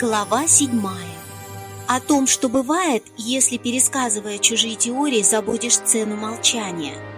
Глава седьмая. О том, что бывает, если, пересказывая чужие теории, забудешь цену молчания –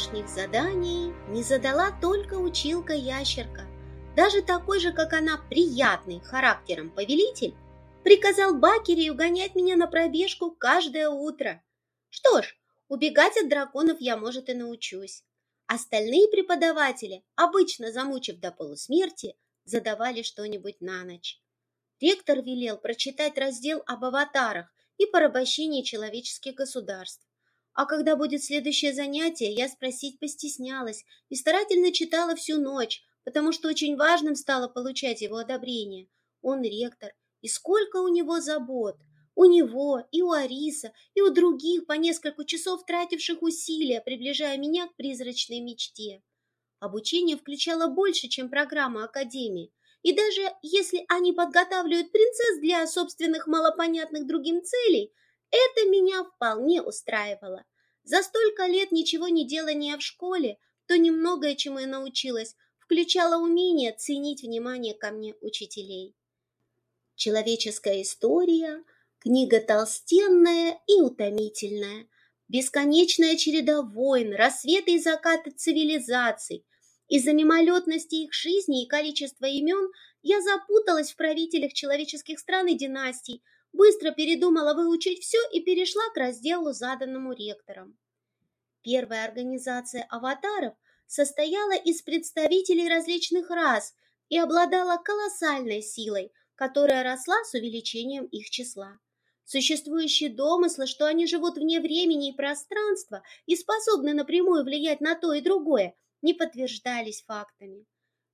домашних заданий не задала только училка-ящерка. Даже такой же, как она, приятный характером повелитель, приказал Бакерию гонять меня на пробежку каждое утро. Что ж, убегать от драконов я, может, и научусь. Остальные преподаватели, обычно замучив до полусмерти, задавали что-нибудь на ночь. Ректор велел прочитать раздел об аватарах и порабощении человеческих государств. А когда будет следующее занятие, я спросить постеснялась и старательно читала всю ночь, потому что очень важным стало получать его одобрение. Он ректор, и сколько у него забот. У него, и у Ариса, и у других по несколько часов тративших усилия, приближая меня к призрачной мечте. Обучение включало больше, чем программа Академии. И даже если они подготавливают принцесс для собственных малопонятных другим целей, это меня вполне устраивало. За столько лет ничего не делания в школе, то немногое, чему я научилась, включало умение ценить внимание ко мне учителей. Человеческая история – книга толстенная и утомительная, бесконечная череда войн, рассветы и закаты цивилизаций. Из-за мимолетности их жизни и количества имен я запуталась в правителях человеческих стран и династий, быстро передумала выучить все и перешла к разделу, заданному ректором. Первая организация аватаров состояла из представителей различных рас и обладала колоссальной силой, которая росла с увеличением их числа. Существующие домыслы, что они живут вне времени и пространства и способны напрямую влиять на то и другое, не подтверждались фактами.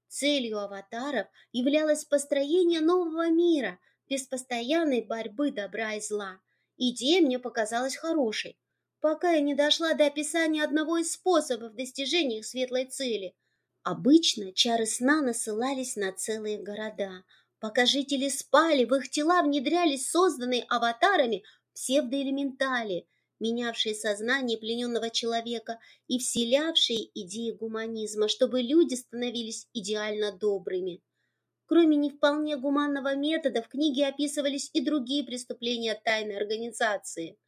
Целью аватаров являлось построение нового мира – без постоянной борьбы добра и зла. Идея мне показалась хорошей, пока я не дошла до описания одного из способов достижения их светлой цели. Обычно чары сна насылались на целые города. Пока жители спали, в их тела внедрялись созданные аватарами псевдоэлементали, менявшие сознание плененного человека и вселявшие идеи гуманизма, чтобы люди становились идеально добрыми. Кроме не вполне гуманного метода, в книге описывались и другие преступления тайной организации.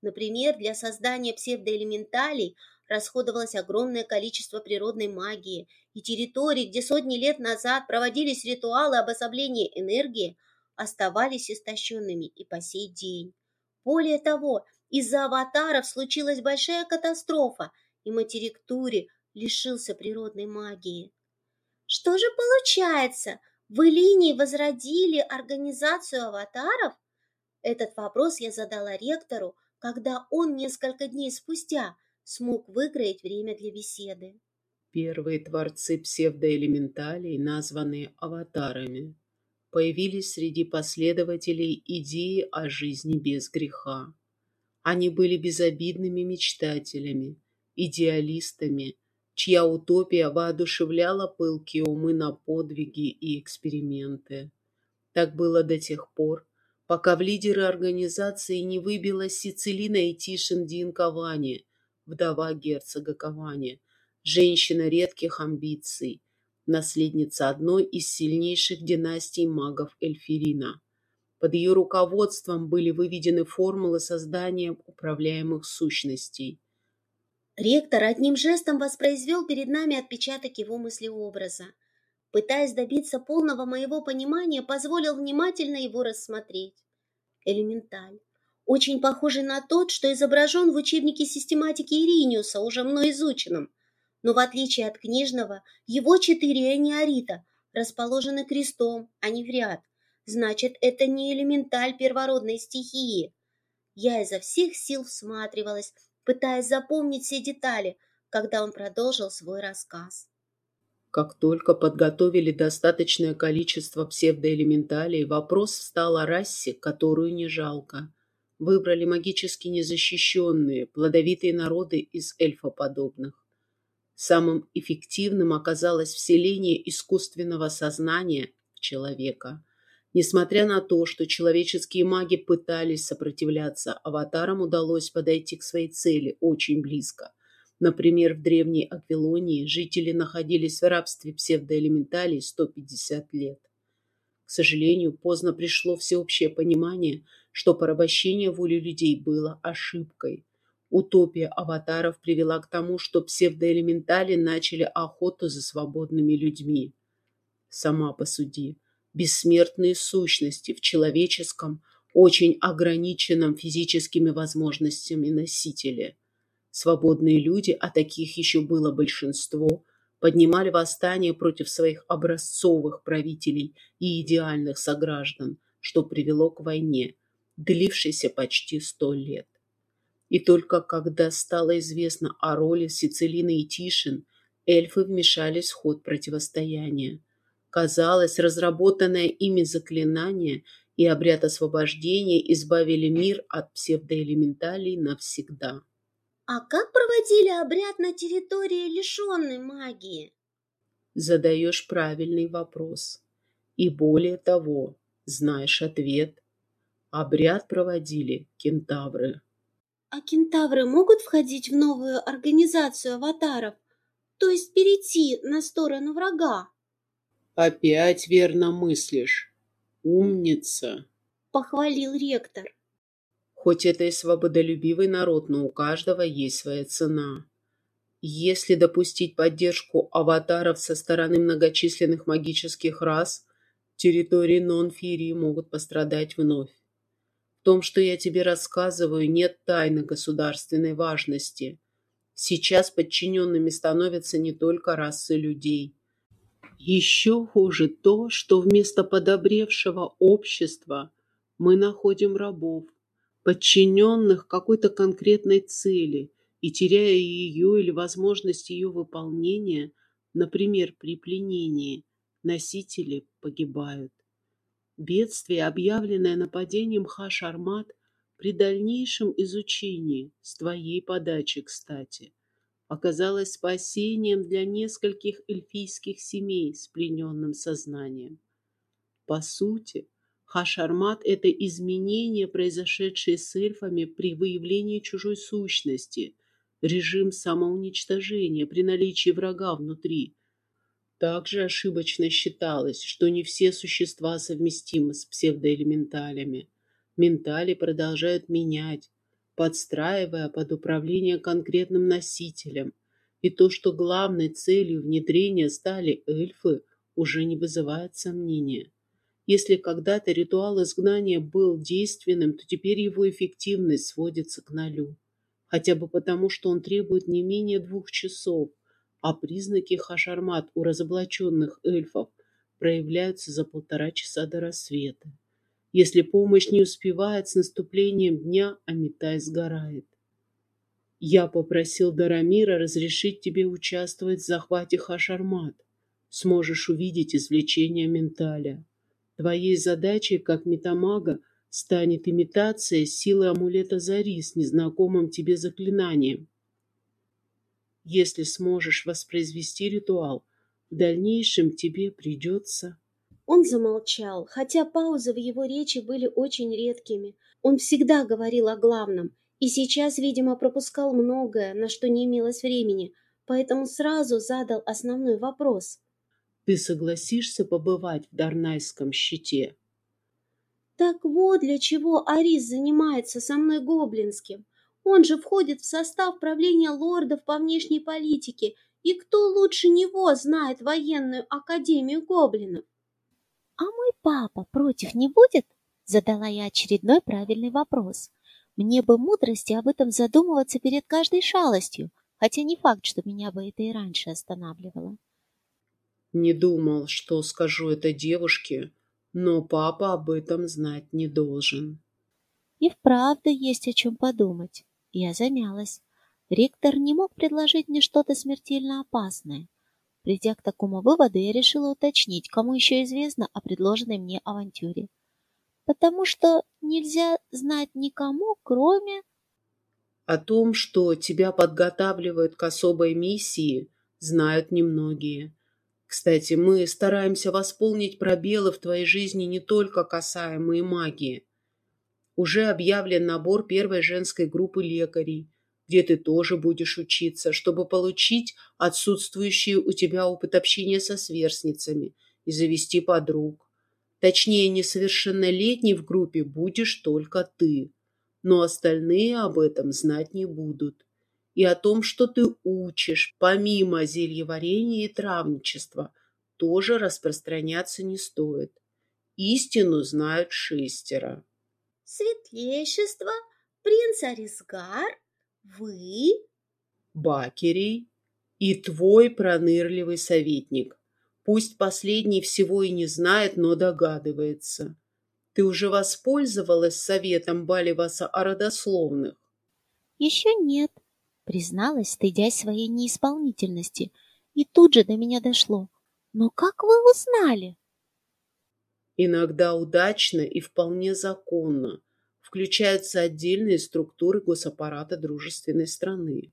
Например, для создания псевдоэлементалей расходовалось огромное количество природной магии, и территории, где сотни лет назад проводились ритуалы обособления энергии, оставались истощенными и по сей день. Более того, из-за аватаров случилась большая катастрофа, и материк Тури лишился природной магии. Что же получается? Вы линии возродили организацию аватаров? Этот вопрос я задала ректору, когда он несколько дней спустя смог выиграть время для беседы. Первые творцы псевдоэлементалей, названные аватарами, появились среди последователей идеи о жизни без греха. Они были безобидными мечтателями, идеалистами, чья утопия воодушевляла пылкие умы на подвиги и эксперименты. Так было до тех пор, пока в лидеры организации не выбилась Сицилина и Тишин Дин Кавани, вдова герцога Кавани, женщина редких амбиций, наследница одной из сильнейших династий магов Эльфирина. Под ее руководством были выведены формулы создания управляемых сущностей – Ректор одним жестом воспроизвел перед нами отпечаток его мыслеобраза. Пытаясь добиться полного моего понимания, позволил внимательно его рассмотреть. Элементаль. Очень похожий на тот, что изображен в учебнике систематики Ириниуса, уже мной изученном. Но в отличие от книжного, его четыре эниорита расположены крестом, а не в ряд. Значит, это не элементаль первородной стихии. Я изо всех сил всматривалась, пытаясь запомнить все детали, когда он продолжил свой рассказ. Как только подготовили достаточное количество псевдоэлементалей, вопрос встал о расе, которую не жалко. Выбрали магически незащищенные, плодовитые народы из эльфоподобных. Самым эффективным оказалось вселение искусственного сознания в человека. Несмотря на то, что человеческие маги пытались сопротивляться, аватарам удалось подойти к своей цели очень близко. Например, в древней Аквилонии жители находились в рабстве псевдоэлементалей 150 лет. К сожалению, поздно пришло всеобщее понимание, что порабощение воли людей было ошибкой. Утопия аватаров привела к тому, что псевдоэлементали начали охоту за свободными людьми. Сама посуди. Бессмертные сущности в человеческом, очень ограниченном физическими возможностями носителе. Свободные люди, а таких еще было большинство, поднимали восстание против своих образцовых правителей и идеальных сограждан, что привело к войне, длившейся почти сто лет. И только когда стало известно о роли Сицилины и Тишин, эльфы вмешались в ход противостояния. Казалось, разработанное ими заклинание и обряд освобождения избавили мир от псевдоэлементалей навсегда. А как проводили обряд на территории, лишенной магии? Задаешь правильный вопрос. И более того, знаешь ответ. Обряд проводили кентавры. А кентавры могут входить в новую организацию аватаров, то есть перейти на сторону врага? Опять верно мыслишь. Умница. Похвалил ректор. Хоть это и свободолюбивый народ, но у каждого есть своя цена. Если допустить поддержку аватаров со стороны многочисленных магических рас, территории Нонфирии могут пострадать вновь том, что я тебе рассказываю, нет тайны государственной важности. Сейчас подчиненными становятся не только расы людей. Еще хуже то, что вместо подобревшего общества мы находим рабов, подчиненных какой-то конкретной цели, и теряя ее или возможность ее выполнения, например, при пленении, носители погибают. Бедствие, объявленное нападением Хаш-Армат, при дальнейшем изучении, с твоей подачи, кстати, оказалось спасением для нескольких эльфийских семей с плененным сознанием. По сути, Хашармат – это изменение, произошедшее с эльфами при выявлении чужой сущности, режим самоуничтожения при наличии врага внутри, также ошибочно считалось, что не все существа совместимы с псевдоэлементалями. Ментали продолжают менять, подстраивая под управление конкретным носителем. И то, что главной целью внедрения стали эльфы, уже не вызывает сомнения. Если когда-то ритуал изгнания был действенным, то теперь его эффективность сводится к нулю. Хотя бы потому, что он требует не менее двух часов, а признаки хашармат у разоблаченных эльфов проявляются за полтора часа до рассвета. Если помощь не успевает с наступлением дня, Амитай сгорает. Я попросил Дарамира разрешить тебе участвовать в захвате Хашармат. Сможешь увидеть извлечение менталя. Твоей задачей, как метамага, станет имитация силы амулета Зари с незнакомым тебе заклинанием. Если сможешь воспроизвести ритуал, в дальнейшем тебе придется... Он замолчал, хотя паузы в его речи были очень редкими. Он всегда говорил о главном, и сейчас, видимо, пропускал многое, на что не имелось времени, поэтому сразу задал основной вопрос. «Ты согласишься побывать в Дарнайском щите?» «Так вот для чего Арис занимается со мной гоблинским. Он же входит в состав правления лордов по внешней политике, и кто лучше него знает военную академию гоблинов? А мой папа против не будет? Задала я очередной правильный вопрос. Мне бы мудрости об этом задумываться перед каждой шалостью, хотя не факт, что меня бы это и раньше останавливало. Не думал, что скажу это девушке, но папа об этом знать не должен. И вправду есть о чем подумать. Я замялась. Ректор не мог предложить мне что-то смертельно опасное. Придя к такому выводу, я решила уточнить, кому еще известно о предложенной мне авантюре. Потому что нельзя знать никому, кроме... О том, что тебя подготавливают к особой миссии, знают немногие. Кстати, мы стараемся восполнить пробелы в твоей жизни не только касаемые магии. Уже объявлен набор первой женской группы лекарей, где ты тоже будешь учиться, чтобы получить отсутствующий у тебя опыт общения со сверстницами и завести подруг. Точнее, несовершеннолетней в группе будешь только ты, но остальные об этом знать не будут и о том, что ты учишь, помимо зельеварения и травничества, тоже распространяться не стоит. Истину знают шестеро. Светлейшество, принц Арисгар, вы? Бакерий и твой пронырливый советник. Пусть последний всего и не знает, но догадывается. Ты уже воспользовалась советом Баливаса о родословных? Еще нет, Призналась, стыдясь своей неисполнительности. И тут же до меня дошло. Но как вы узнали? Иногда удачно и вполне законно включаются отдельные структуры госаппарата дружественной страны.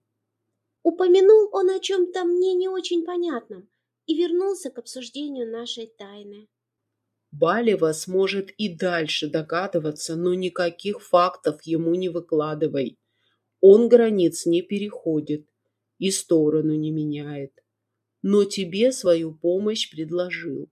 Упомянул он о чем-то мне не очень понятном и вернулся к обсуждению нашей тайны. Балева сможет и дальше догадываться, но никаких фактов ему не выкладывай. Он границ не переходит и сторону не меняет. Но тебе свою помощь предложил.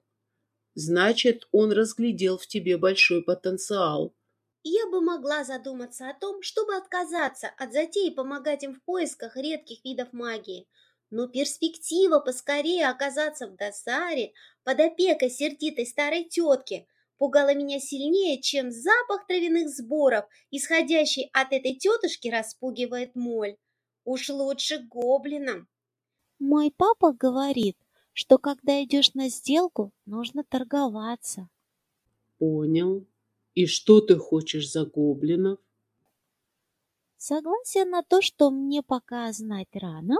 Значит, он разглядел в тебе большой потенциал. Я бы могла задуматься о том, чтобы отказаться от затеи помогать им в поисках редких видов магии. Но перспектива поскорее оказаться в досаре под опекой сердитой старой тетки пугало меня сильнее, чем запах травяных сборов, исходящий от этой тетушки, распугивает моль. Уж лучше гоблинам. Мой папа говорит, что когда идешь на сделку, нужно торговаться. Понял. И что ты хочешь за гоблинов? Согласие на то, что мне пока знать рано,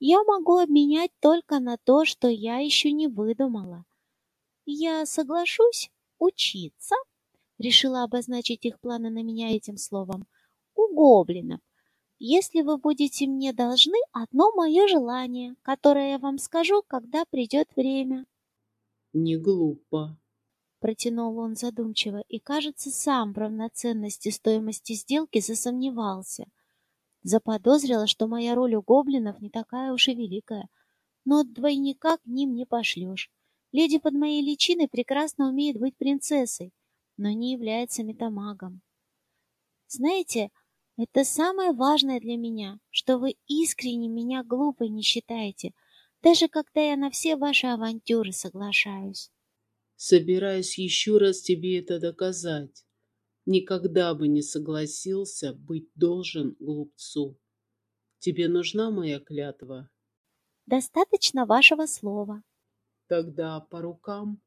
я могу обменять только на то, что я еще не выдумала. Я соглашусь учиться, решила обозначить их планы на меня этим словом, у гоблинов. Если вы будете мне должны одно мое желание, которое я вам скажу, когда придет время. Не глупо, протянул он задумчиво и, кажется, сам в равноценности стоимости сделки засомневался. Заподозрила, что моя роль у гоблинов не такая уж и великая, но двойника к ним не пошлешь. Леди под моей личиной прекрасно умеет быть принцессой, но не является метамагом. Знаете, это самое важное для меня, что вы искренне меня глупой не считаете, даже когда я на все ваши авантюры соглашаюсь. Собираюсь еще раз тебе это доказать. Никогда бы не согласился быть должен глупцу. Тебе нужна моя клятва? Достаточно вашего слова. Тогда по рукам.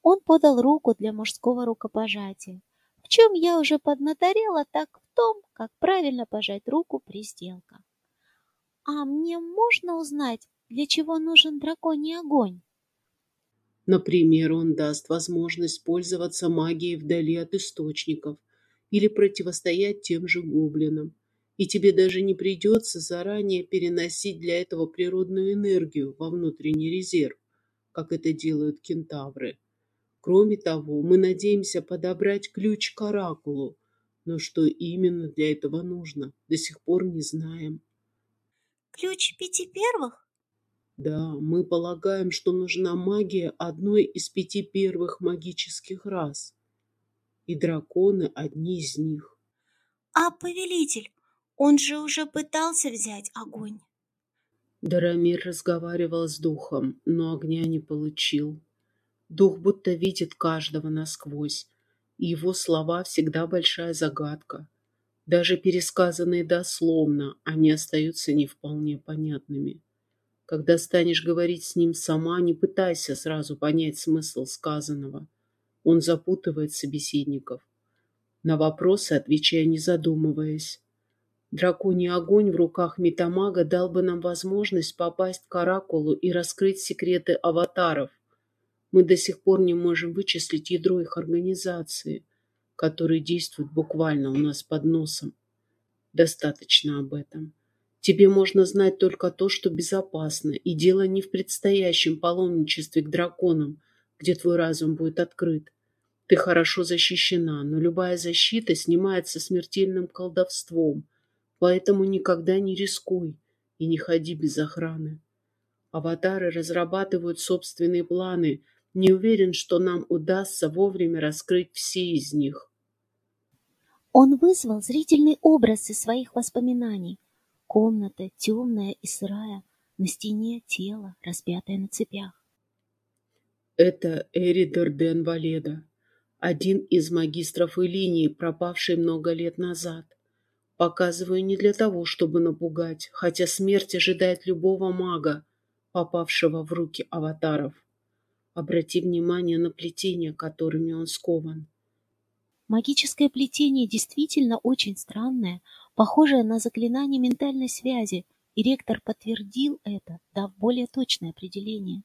Он подал руку для мужского рукопожатия. В чем я уже поднаторела, так в том, как правильно пожать руку при сделках. А мне можно узнать, для чего нужен драконий огонь? Например, он даст возможность пользоваться магией вдали от источников или противостоять тем же гоблинам. И тебе даже не придется заранее переносить для этого природную энергию во внутренний резерв как это делают кентавры. Кроме того, мы надеемся подобрать ключ к оракулу, но что именно для этого нужно, до сих пор не знаем. Ключ пяти первых? Да, мы полагаем, что нужна магия одной из пяти первых магических рас. И драконы одни из них. А повелитель, он же уже пытался взять огонь. Дарамир разговаривал с духом, но огня не получил. Дух будто видит каждого насквозь, и его слова всегда большая загадка. Даже пересказанные дословно, они остаются не вполне понятными. Когда станешь говорить с ним сама, не пытайся сразу понять смысл сказанного. Он запутывает собеседников. На вопросы отвечая не задумываясь. Драконий огонь в руках Метамага дал бы нам возможность попасть к Оракулу и раскрыть секреты аватаров. Мы до сих пор не можем вычислить ядро их организации, которые действуют буквально у нас под носом. Достаточно об этом. Тебе можно знать только то, что безопасно, и дело не в предстоящем паломничестве к драконам, где твой разум будет открыт. Ты хорошо защищена, но любая защита снимается смертельным колдовством – Поэтому никогда не рискуй и не ходи без охраны. Аватары разрабатывают собственные планы. Не уверен, что нам удастся вовремя раскрыть все из них. Он вызвал зрительный образ из своих воспоминаний. Комната темная и сырая, на стене тело, распятое на цепях. Это Эридор Ден Валеда, один из магистров Илинии, пропавший много лет назад. Показываю не для того, чтобы напугать, хотя смерть ожидает любого мага, попавшего в руки аватаров. Обрати внимание на плетения, которыми он скован. Магическое плетение действительно очень странное, похожее на заклинание ментальной связи, и ректор подтвердил это, дав более точное определение.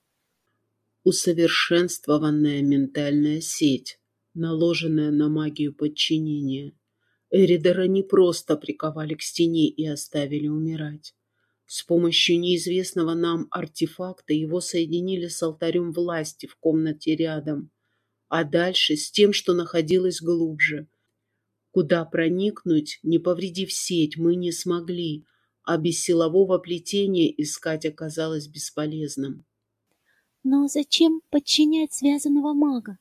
Усовершенствованная ментальная сеть, наложенная на магию подчинения – Эридера не просто приковали к стене и оставили умирать. С помощью неизвестного нам артефакта его соединили с алтарем власти в комнате рядом, а дальше с тем, что находилось глубже. Куда проникнуть, не повредив сеть, мы не смогли, а без силового плетения искать оказалось бесполезным. Но зачем подчинять связанного мага?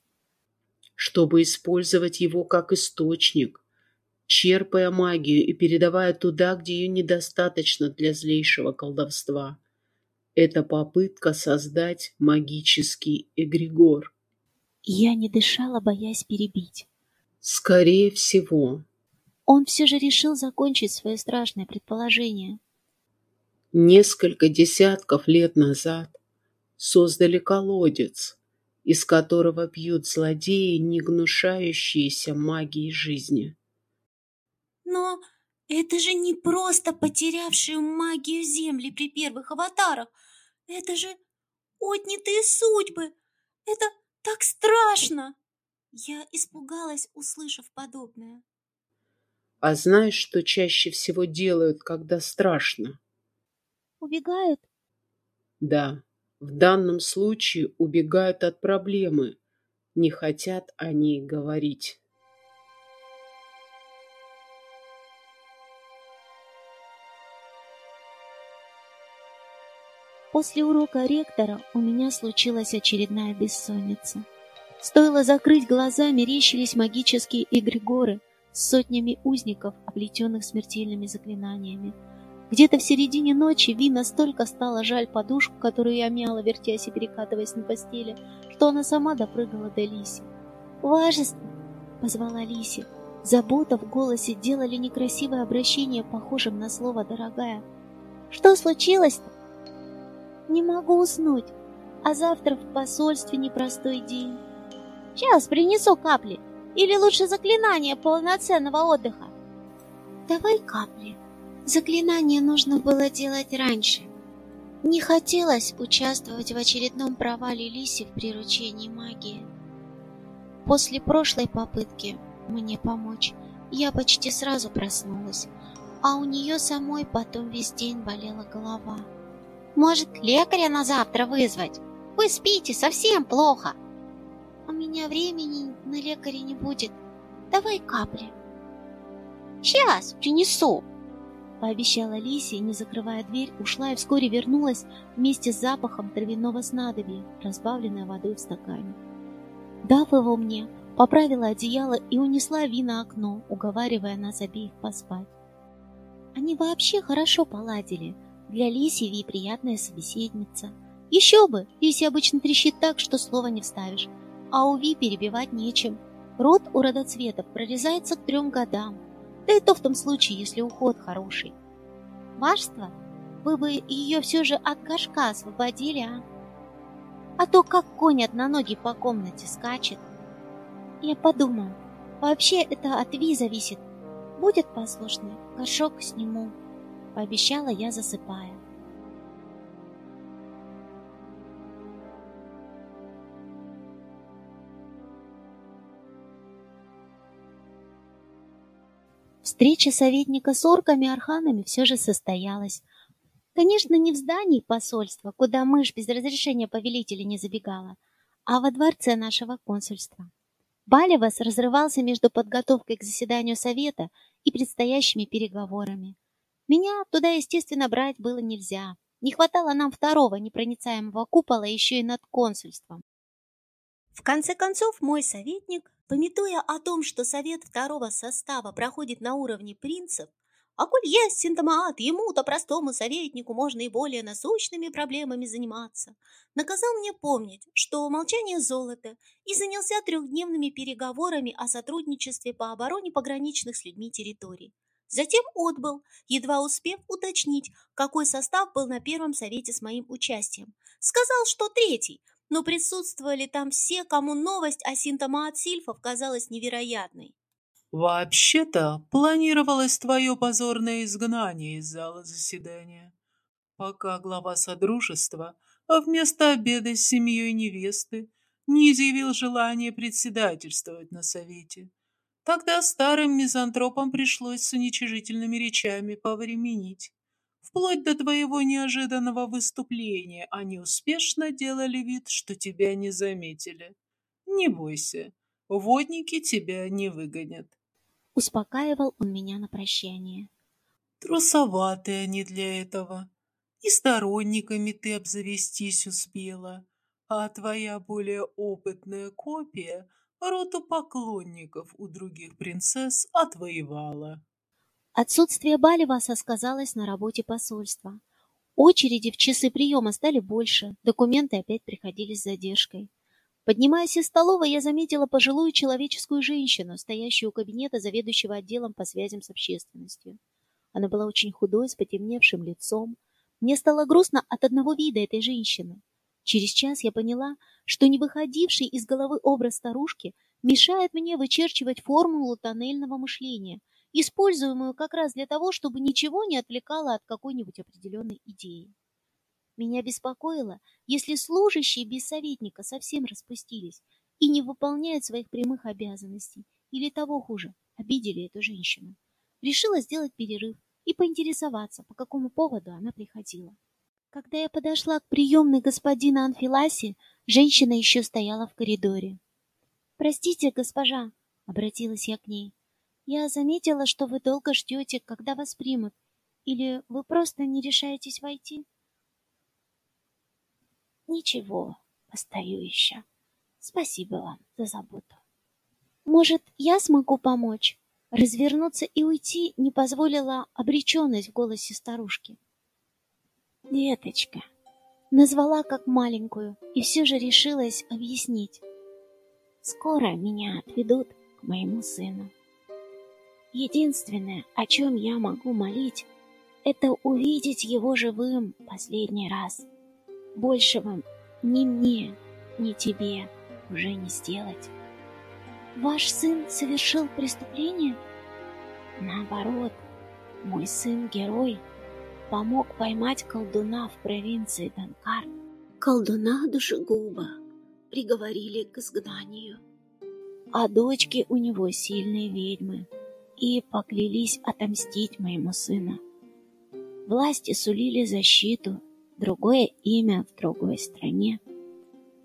Чтобы использовать его как источник, черпая магию и передавая туда, где ее недостаточно для злейшего колдовства. Это попытка создать магический эгрегор. Я не дышала, боясь перебить. Скорее всего. Он все же решил закончить свое страшное предположение. Несколько десятков лет назад создали колодец, из которого пьют злодеи, не гнушающиеся магией жизни. Но это же не просто потерявшие магию Земли при первых аватарах. Это же отнятые судьбы. Это так страшно. Я испугалась, услышав подобное. А знаешь, что чаще всего делают, когда страшно? Убегают? Да, в данном случае убегают от проблемы. Не хотят о ней говорить. После урока ректора у меня случилась очередная бессонница. Стоило закрыть глаза, мерещились магические эгрегоры с сотнями узников, оплетенных смертельными заклинаниями. Где-то в середине ночи Ви настолько стало жаль подушку, которую я мяла, вертясь и перекатываясь на постели, что она сама допрыгала до Лиси. «Важество!» — позвала Лиси. Забота в голосе делали некрасивое обращение, похожим на слово «дорогая». «Что случилось-то?» Не могу уснуть, а завтра в посольстве непростой день. Сейчас принесу капли, или лучше заклинание полноценного отдыха. Давай капли. Заклинание нужно было делать раньше. Не хотелось участвовать в очередном провале Лиси в приручении магии. После прошлой попытки мне помочь я почти сразу проснулась, а у нее самой потом весь день болела голова. Может, лекаря на завтра вызвать? Вы спите, совсем плохо. У меня времени на лекаря не будет. Давай капли. Сейчас принесу. Пообещала Лисия, не закрывая дверь, ушла и вскоре вернулась вместе с запахом травяного снадобья, разбавленной водой в стакане. Дав его мне, поправила одеяло и унесла Ви на окно, уговаривая нас обеих поспать. Они вообще хорошо поладили, для Лиси Ви приятная собеседница. Еще бы, Лиси обычно трещит так, что слова не вставишь, а у Ви перебивать нечем. Рот у родоцветов прорезается к трем годам, да и то в том случае, если уход хороший. Вашество, вы бы ее все же от горшка освободили, а? А то как конь одноногий по комнате скачет. Я подумал, вообще это от Ви зависит. Будет послушный, горшок сниму, пообещала я, засыпая. Встреча советника с орками-арханами все же состоялась. Конечно, не в здании посольства, куда мышь без разрешения повелителя не забегала, а во дворце нашего консульства. Балевас разрывался между подготовкой к заседанию совета и предстоящими переговорами. Меня туда, естественно, брать было нельзя. Не хватало нам второго непроницаемого купола еще и над консульством. В конце концов, мой советник, пометуя о том, что совет второго состава проходит на уровне принцев, а коль есть синтомат, ему-то простому советнику можно и более насущными проблемами заниматься. Наказал мне помнить, что молчание золота и занялся трехдневными переговорами о сотрудничестве по обороне пограничных с людьми территорий. Затем отбыл, едва успев уточнить, какой состав был на первом совете с моим участием. Сказал, что третий, но присутствовали там все, кому новость о синтомат сильфов казалась невероятной. Вообще-то планировалось твое позорное изгнание из зала заседания, пока глава Содружества а вместо обеда с семьей невесты не изъявил желание председательствовать на совете. Тогда старым мизантропам пришлось с уничижительными речами повременить. Вплоть до твоего неожиданного выступления они успешно делали вид, что тебя не заметили. Не бойся, водники тебя не выгонят. Успокаивал он меня на прощание. Трусоваты они для этого. И сторонниками ты обзавестись успела, а твоя более опытная копия роту поклонников у других принцесс отвоевала. Отсутствие Баливаса сказалось на работе посольства. Очереди в часы приема стали больше, документы опять приходили с задержкой. Поднимаясь из столовой, я заметила пожилую человеческую женщину, стоящую у кабинета заведующего отделом по связям с общественностью. Она была очень худой, с потемневшим лицом. Мне стало грустно от одного вида этой женщины. Через час я поняла, что не выходивший из головы образ старушки мешает мне вычерчивать формулу тоннельного мышления, используемую как раз для того, чтобы ничего не отвлекало от какой-нибудь определенной идеи. Меня беспокоило, если служащие без советника совсем распустились и не выполняют своих прямых обязанностей, или того хуже, обидели эту женщину. Решила сделать перерыв и поинтересоваться, по какому поводу она приходила. Когда я подошла к приемной господина Анфиласи, женщина еще стояла в коридоре. «Простите, госпожа», — обратилась я к ней, — «я заметила, что вы долго ждете, когда вас примут, или вы просто не решаетесь войти?» Ничего, постою еще. Спасибо вам за заботу. Может, я смогу помочь? Развернуться и уйти не позволила обреченность в голосе старушки. Деточка, назвала как маленькую и все же решилась объяснить. Скоро меня отведут к моему сыну. Единственное, о чем я могу молить, это увидеть его живым последний раз. Большего ни мне, ни тебе уже не сделать. Ваш сын совершил преступление? Наоборот, мой сын герой помог поймать колдуна в провинции Данкар. Колдуна душегуба приговорили к изгнанию. А дочки у него сильные ведьмы и поклялись отомстить моему сыну. Власти сулили защиту другое имя в другой стране.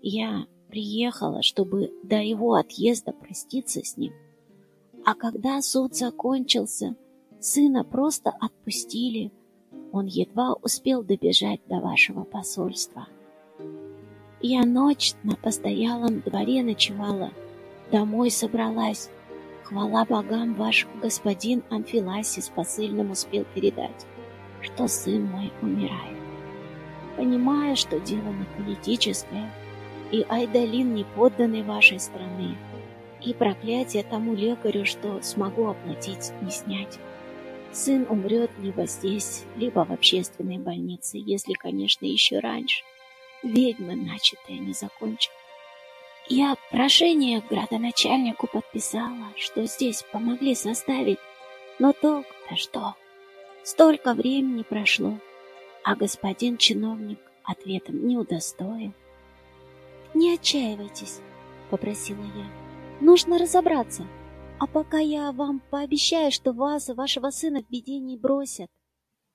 Я приехала, чтобы до его отъезда проститься с ним. А когда суд закончился, сына просто отпустили. Он едва успел добежать до вашего посольства. Я ночь на постоялом дворе ночевала, домой собралась. Хвала богам, ваш господин Амфиласис посыльным успел передать, что сын мой умирает понимая, что дело не политическое, и Айдалин не подданный вашей страны, и проклятие тому лекарю, что смогу оплатить, не снять. Сын умрет либо здесь, либо в общественной больнице, если, конечно, еще раньше. Ведьмы начатое не закончат. Я прошение градоначальнику подписала, что здесь помогли составить, Но толк-то что? Столько времени прошло, а господин чиновник ответом не удостоил. «Не отчаивайтесь», — попросила я. «Нужно разобраться, а пока я вам пообещаю, что вас и вашего сына в беде не бросят».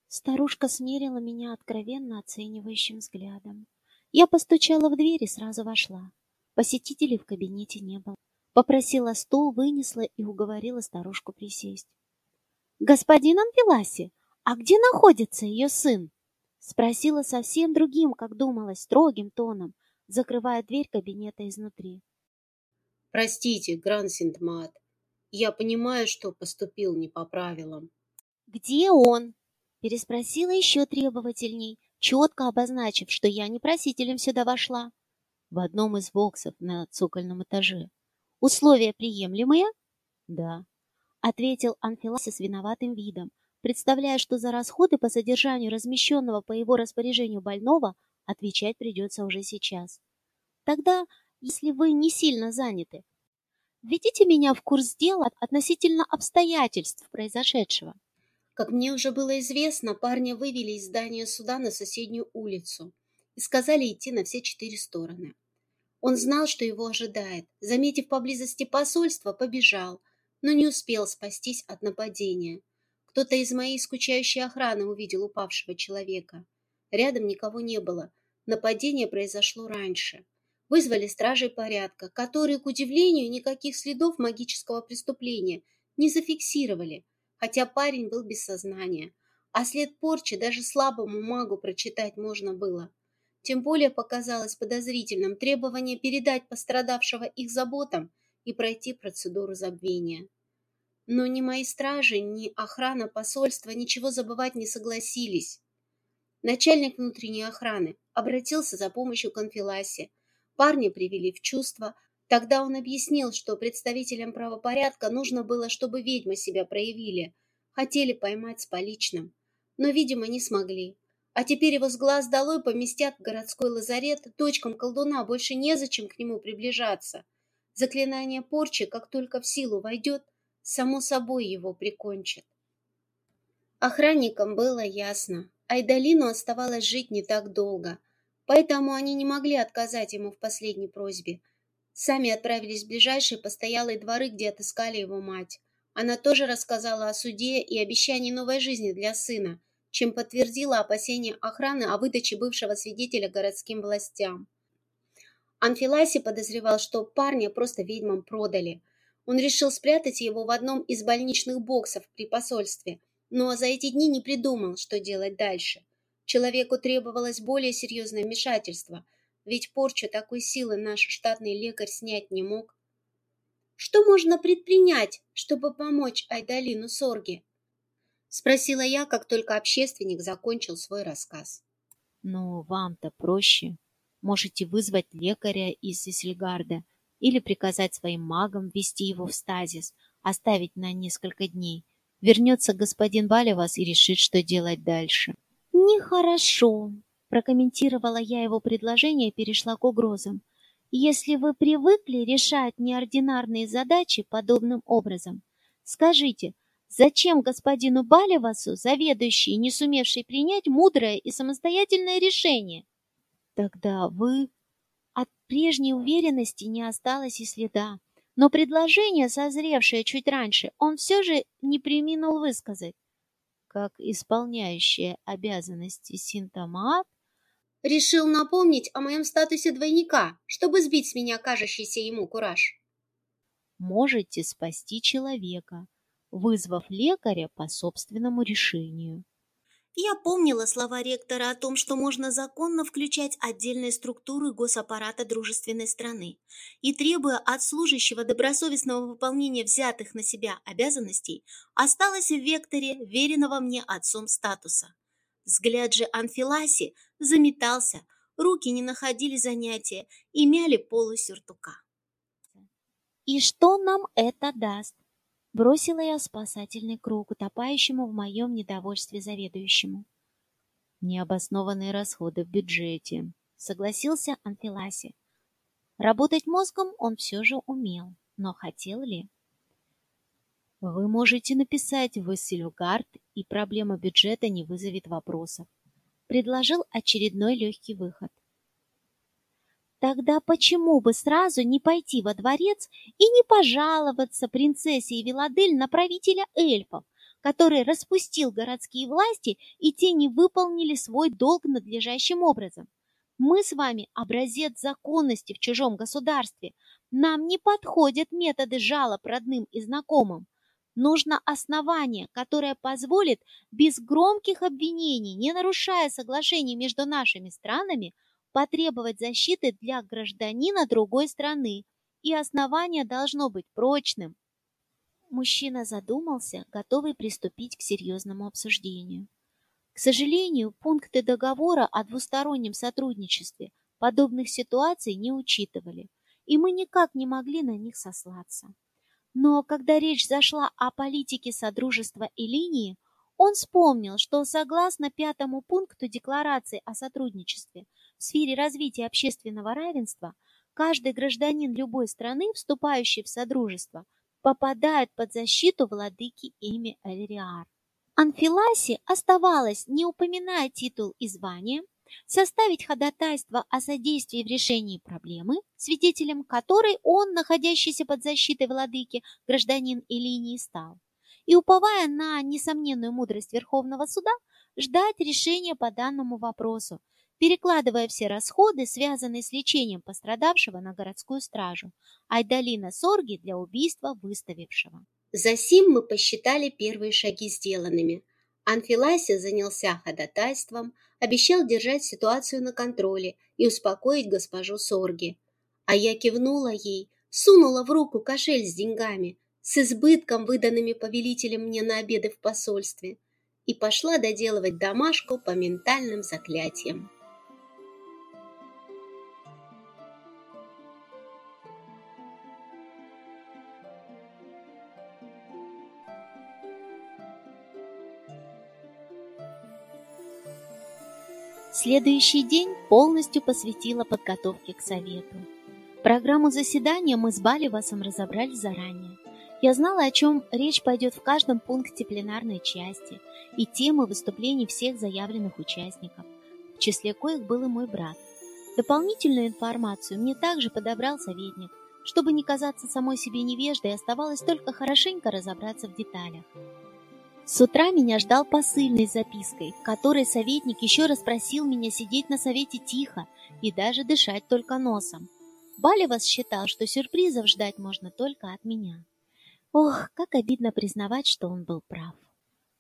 Старушка смерила меня откровенно оценивающим взглядом. Я постучала в дверь и сразу вошла. Посетителей в кабинете не было. Попросила стул, вынесла и уговорила старушку присесть. «Господин Анфиласи, а где находится ее сын?» Спросила совсем другим, как думалось, строгим тоном, закрывая дверь кабинета изнутри. «Простите, Грансиндмат, я понимаю, что поступил не по правилам». «Где он?» Переспросила еще требовательней, четко обозначив, что я не просителем сюда вошла. В одном из боксов на цокольном этаже. «Условия приемлемые?» «Да», — ответил Анфиласа с виноватым видом, представляя, что за расходы по содержанию размещенного по его распоряжению больного отвечать придется уже сейчас. «Тогда, если вы не сильно заняты, введите меня в курс дела относительно обстоятельств произошедшего». Как мне уже было известно, парня вывели из здания суда на соседнюю улицу и сказали идти на все четыре стороны. Он знал, что его ожидает. Заметив поблизости посольство, побежал, но не успел спастись от нападения. Кто-то из моей скучающей охраны увидел упавшего человека. Рядом никого не было. Нападение произошло раньше. Вызвали стражей порядка, которые, к удивлению, никаких следов магического преступления не зафиксировали – хотя парень был без сознания, а след порчи даже слабому магу прочитать можно было. Тем более показалось подозрительным требование передать пострадавшего их заботам и пройти процедуру забвения. Но ни мои стражи, ни охрана посольства ничего забывать не согласились. Начальник внутренней охраны обратился за помощью к Анфиласе. Парня привели в чувство, Тогда он объяснил, что представителям правопорядка нужно было, чтобы ведьмы себя проявили. Хотели поймать с поличным. Но, видимо, не смогли. А теперь его с глаз долой поместят в городской лазарет, дочкам колдуна больше незачем к нему приближаться. Заклинание порчи, как только в силу войдет, само собой его прикончит. Охранникам было ясно. Айдалину оставалось жить не так долго, поэтому они не могли отказать ему в последней просьбе – Сами отправились в ближайшие постоялые дворы, где отыскали его мать. Она тоже рассказала о суде и обещании новой жизни для сына, чем подтвердила опасения охраны о выдаче бывшего свидетеля городским властям. Анфиласи подозревал, что парня просто ведьмам продали. Он решил спрятать его в одном из больничных боксов при посольстве, но за эти дни не придумал, что делать дальше. Человеку требовалось более серьезное вмешательство – ведь порчу такой силы наш штатный лекарь снять не мог. Что можно предпринять, чтобы помочь Айдалину Сорге? Спросила я, как только общественник закончил свой рассказ. Ну, вам-то проще. Можете вызвать лекаря из Исельгарда или приказать своим магам ввести его в стазис, оставить на несколько дней. Вернется господин Балевас и решит, что делать дальше. Нехорошо, Прокомментировала я его предложение и перешла к угрозам. Если вы привыкли решать неординарные задачи подобным образом, скажите, зачем господину Балевасу, заведующий, не сумевший принять мудрое и самостоятельное решение? Тогда вы... От прежней уверенности не осталось и следа. Но предложение, созревшее чуть раньше, он все же не приминул высказать. Как исполняющая обязанности синтомат, Решил напомнить о моем статусе двойника, чтобы сбить с меня кажущийся ему кураж. Можете спасти человека, вызвав лекаря по собственному решению. Я помнила слова ректора о том, что можно законно включать отдельные структуры госаппарата дружественной страны, и требуя от служащего добросовестного выполнения взятых на себя обязанностей, осталось в векторе веренного мне отцом статуса. Взгляд же Анфиласи заметался, руки не находили занятия и мяли полу сюртука. «И что нам это даст?» Бросила я спасательный круг, утопающему в моем недовольстве заведующему. «Необоснованные расходы в бюджете», — согласился Анфиласи. Работать мозгом он все же умел, но хотел ли? Вы можете написать в Василюгард, и проблема бюджета не вызовет вопросов. Предложил очередной легкий выход. Тогда почему бы сразу не пойти во дворец и не пожаловаться принцессе Виладель на правителя эльфов, который распустил городские власти, и те не выполнили свой долг надлежащим образом? Мы с вами образец законности в чужом государстве. Нам не подходят методы жалоб родным и знакомым. Нужно основание, которое позволит без громких обвинений, не нарушая соглашений между нашими странами, потребовать защиты для гражданина другой страны, и основание должно быть прочным. Мужчина задумался, готовый приступить к серьезному обсуждению. К сожалению, пункты договора о двустороннем сотрудничестве подобных ситуаций не учитывали, и мы никак не могли на них сослаться. Но когда речь зашла о политике Содружества и линии, он вспомнил, что согласно пятому пункту Декларации о сотрудничестве в сфере развития общественного равенства каждый гражданин любой страны, вступающий в Содружество, попадает под защиту владыки Эми Эльриар. Анфиласе оставалось, не упоминая титул и звание, составить ходатайство о содействии в решении проблемы, свидетелем которой он, находящийся под защитой владыки, гражданин Элинии, стал, и, уповая на несомненную мудрость Верховного суда, ждать решения по данному вопросу, перекладывая все расходы, связанные с лечением пострадавшего на городскую стражу, Айдалина Сорги для убийства выставившего. Засим мы посчитали первые шаги сделанными. Анфиласия занялся ходатайством, обещал держать ситуацию на контроле и успокоить госпожу Сорги. А я кивнула ей, сунула в руку кошель с деньгами, с избытком, выданными повелителем мне на обеды в посольстве, и пошла доделывать домашку по ментальным заклятиям. Следующий день полностью посвятила подготовке к совету. Программу заседания мы с Баливасом разобрали заранее. Я знала, о чем речь пойдет в каждом пункте пленарной части и темы выступлений всех заявленных участников, в числе коих был и мой брат. Дополнительную информацию мне также подобрал советник. Чтобы не казаться самой себе невеждой, оставалось только хорошенько разобраться в деталях. С утра меня ждал посыльный с запиской, в которой советник еще раз просил меня сидеть на совете тихо и даже дышать только носом. Баливас считал, что сюрпризов ждать можно только от меня. Ох, как обидно признавать, что он был прав.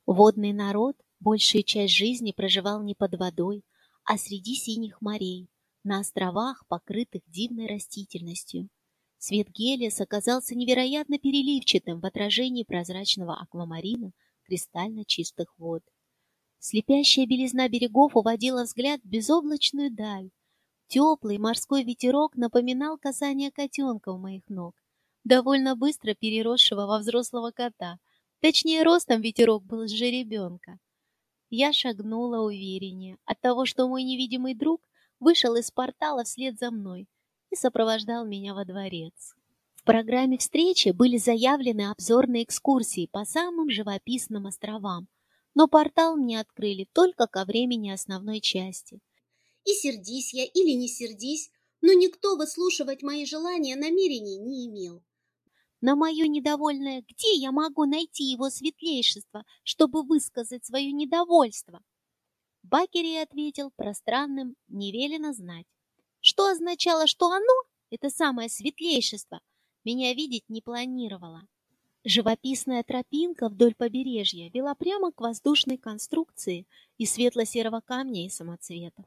Водный народ большую часть жизни проживал не под водой, а среди синих морей, на островах, покрытых дивной растительностью. Свет Гелиас оказался невероятно переливчатым в отражении прозрачного аквамарина кристально чистых вод. Слепящая белизна берегов уводила взгляд в безоблачную даль. Теплый морской ветерок напоминал касание котенка у моих ног, довольно быстро переросшего во взрослого кота. Точнее, ростом ветерок был с жеребенка. Я шагнула увереннее от того, что мой невидимый друг вышел из портала вслед за мной и сопровождал меня во дворец программе встречи были заявлены обзорные экскурсии по самым живописным островам, но портал мне открыли только ко времени основной части. И сердись я или не сердись, но никто выслушивать мои желания намерений не имел. На мое недовольное «где я могу найти его светлейшество, чтобы высказать свое недовольство?» Бакери ответил пространным «не велено знать», что означало, что оно, это самое светлейшество, меня видеть не планировала. Живописная тропинка вдоль побережья вела прямо к воздушной конструкции из светло-серого камня и самоцветов.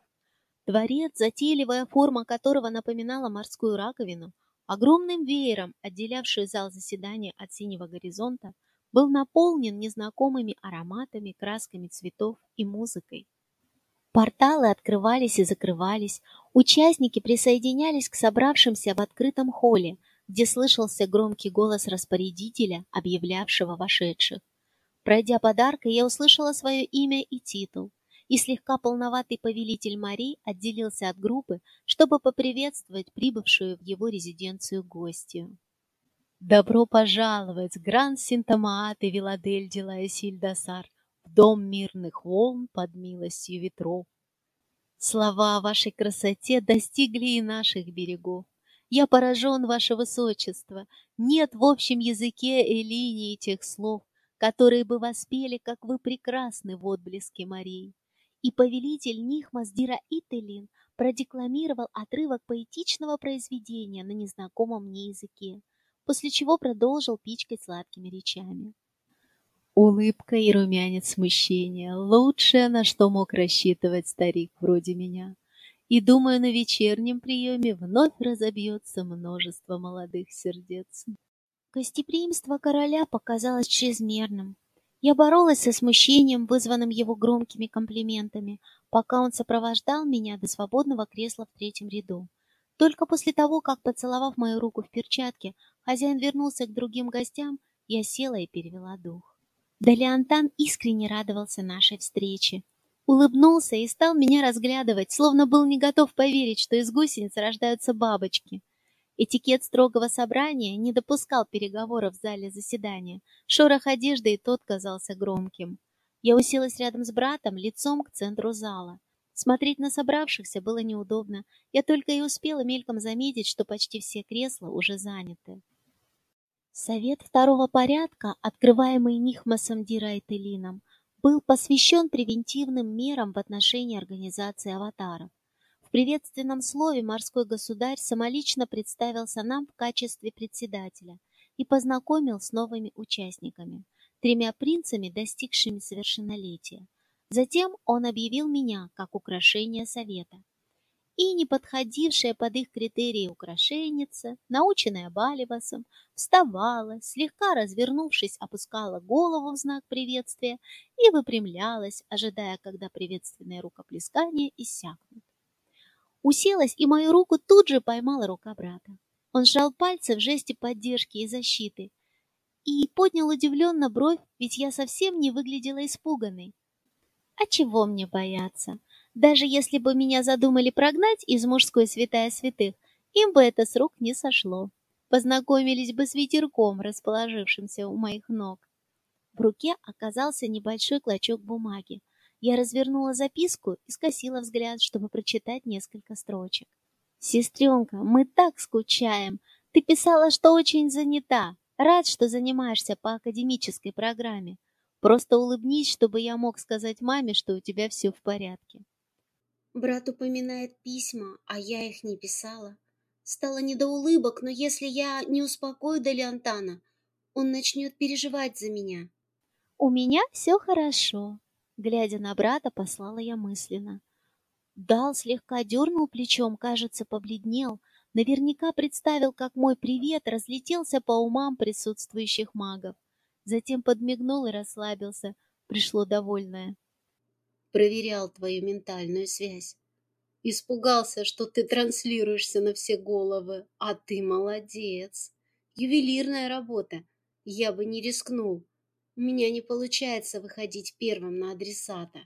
Дворец, затейливая форма которого напоминала морскую раковину, огромным веером, отделявший зал заседания от синего горизонта, был наполнен незнакомыми ароматами, красками цветов и музыкой. Порталы открывались и закрывались, участники присоединялись к собравшимся в открытом холле, где слышался громкий голос распорядителя, объявлявшего вошедших. Пройдя подарка, я услышала свое имя и титул, и слегка полноватый повелитель Марий отделился от группы, чтобы поприветствовать прибывшую в его резиденцию гостью. Добро пожаловать, Гранд Синтомаат и Виладель Дилаэсиль Досар, в дом мирных волн под милостью ветров. Слова о вашей красоте достигли и наших берегов. Я поражен, ваше высочество. Нет в общем языке и линии тех слов, которые бы воспели, как вы прекрасны в отблеске морей. И повелитель Нихмас Ителин продекламировал отрывок поэтичного произведения на незнакомом мне языке после чего продолжил пичкать сладкими речами. Улыбка и румянец смущения — лучшее, на что мог рассчитывать старик вроде меня. И, думаю, на вечернем приеме вновь разобьется множество молодых сердец. Гостеприимство короля показалось чрезмерным. Я боролась со смущением, вызванным его громкими комплиментами, пока он сопровождал меня до свободного кресла в третьем ряду. Только после того, как, поцеловав мою руку в перчатке, хозяин вернулся к другим гостям, я села и перевела дух. Далиантан искренне радовался нашей встрече. Улыбнулся и стал меня разглядывать, словно был не готов поверить, что из гусениц рождаются бабочки. Этикет строгого собрания не допускал переговоров в зале заседания. Шорох одежды и тот казался громким. Я уселась рядом с братом, лицом к центру зала. Смотреть на собравшихся было неудобно. Я только и успела мельком заметить, что почти все кресла уже заняты. Совет второго порядка, открываемый Нихмасом Дирайтелином, был посвящен превентивным мерам в отношении организации аватаров. В приветственном слове морской государь самолично представился нам в качестве председателя и познакомил с новыми участниками, тремя принцами, достигшими совершеннолетия. Затем он объявил меня как украшение совета. И не подходившая под их критерии украшенница, наученная Баливасом, вставала, слегка развернувшись, опускала голову в знак приветствия и выпрямлялась, ожидая, когда приветственные рукоплескания иссякнут. Уселась, и мою руку тут же поймала рука брата. Он сжал пальцы в жесте поддержки и защиты и поднял удивленно бровь, ведь я совсем не выглядела испуганной. А чего мне бояться? Даже если бы меня задумали прогнать из мужской святая святых, им бы это с рук не сошло. Познакомились бы с ветерком, расположившимся у моих ног. В руке оказался небольшой клочок бумаги. Я развернула записку и скосила взгляд, чтобы прочитать несколько строчек. «Сестренка, мы так скучаем. Ты писала, что очень занята. Рад, что занимаешься по академической программе. Просто улыбнись, чтобы я мог сказать маме, что у тебя все в порядке. Брат упоминает письма, а я их не писала. Стало не до улыбок, но если я не успокою Далиантана, он начнет переживать за меня. У меня все хорошо. Глядя на брата, послала я мысленно. Дал слегка дернул плечом, кажется, побледнел. Наверняка представил, как мой привет разлетелся по умам присутствующих магов затем подмигнул и расслабился. Пришло довольное. Проверял твою ментальную связь. Испугался, что ты транслируешься на все головы. А ты молодец. Ювелирная работа. Я бы не рискнул. У меня не получается выходить первым на адресата.